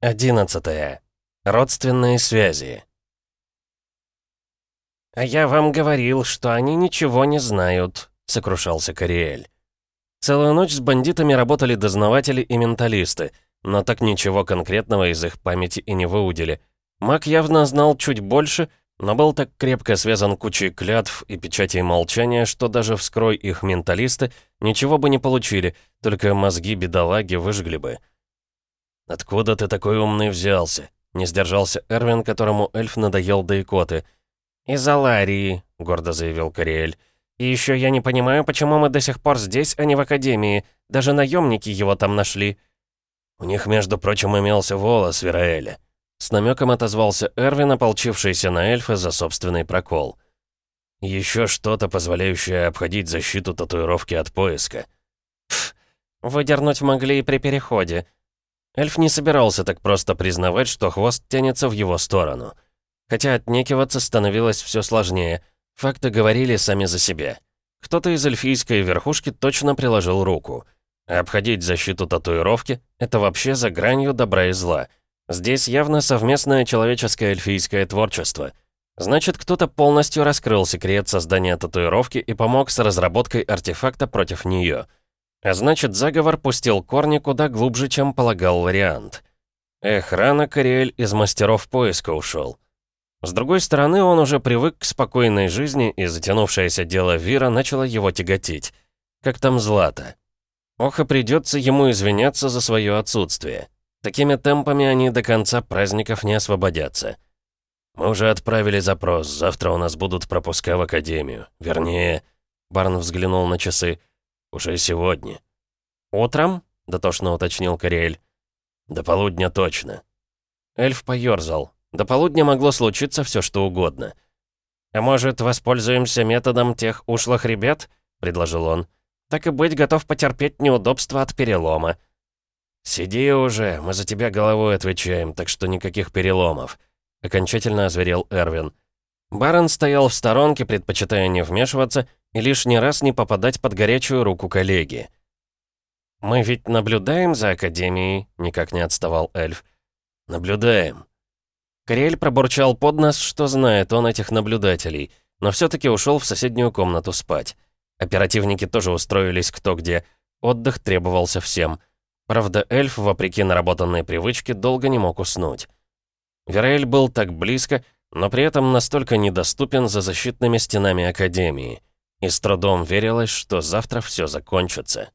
11. Родственные связи. «А я вам говорил, что они ничего не знают», — сокрушался Кориэль. Целую ночь с бандитами работали дознаватели и менталисты, но так ничего конкретного из их памяти и не выудили. Маг явно знал чуть больше, но был так крепко связан кучей клятв и печатей молчания, что даже вскрой их менталисты ничего бы не получили, только мозги бедолаги выжгли бы. «Откуда ты такой умный взялся?» — не сдержался Эрвин, которому эльф надоел до икоты. «Из Аларии», — гордо заявил Кориэль. «И еще я не понимаю, почему мы до сих пор здесь, а не в Академии. Даже наемники его там нашли». «У них, между прочим, имелся волос Вераэля». С намеком отозвался Эрвин, ополчившийся на эльфа за собственный прокол. Еще что-то, позволяющее обходить защиту татуировки от поиска. Пф, выдернуть могли и при переходе. Эльф не собирался так просто признавать, что хвост тянется в его сторону. Хотя отнекиваться становилось все сложнее. Факты говорили сами за себя. Кто-то из эльфийской верхушки точно приложил руку. А обходить защиту татуировки — это вообще за гранью добра и зла. Здесь явно совместное человеческое эльфийское творчество. Значит, кто-то полностью раскрыл секрет создания татуировки и помог с разработкой артефакта против нее — а значит, заговор пустил корни куда глубже, чем полагал вариант. Эх, рано Кориэль из мастеров поиска ушел. С другой стороны, он уже привык к спокойной жизни, и затянувшееся дело Вира начало его тяготить. Как там Злата? Ох, и придется ему извиняться за свое отсутствие. Такими темпами они до конца праздников не освободятся. Мы уже отправили запрос, завтра у нас будут пропуска в академию. Вернее, Барн взглянул на часы. «Уже сегодня». «Утром?» — дотошно уточнил Кориэль. «До полудня точно». Эльф поёрзал. До полудня могло случиться все что угодно. «А может, воспользуемся методом тех ушлых ребят?» — предложил он. «Так и быть, готов потерпеть неудобства от перелома». «Сиди уже, мы за тебя головой отвечаем, так что никаких переломов», — окончательно озверел Эрвин. Барон стоял в сторонке, предпочитая не вмешиваться, и лишний раз не попадать под горячую руку коллеги. «Мы ведь наблюдаем за Академией», — никак не отставал эльф. «Наблюдаем». Кориэль пробурчал под нос, что знает он этих наблюдателей, но все таки ушел в соседнюю комнату спать. Оперативники тоже устроились кто где. Отдых требовался всем. Правда, эльф, вопреки наработанной привычке, долго не мог уснуть. Вераэль был так близко, но при этом настолько недоступен за защитными стенами Академии и с трудом верилось, что завтра все закончится.